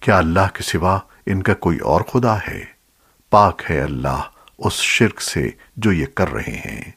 کیا اللہ کے سوا ان کا کوئی اور خدا ہے؟ پاک ہے اللہ اس شرک سے جو یہ کر رہے ہیں۔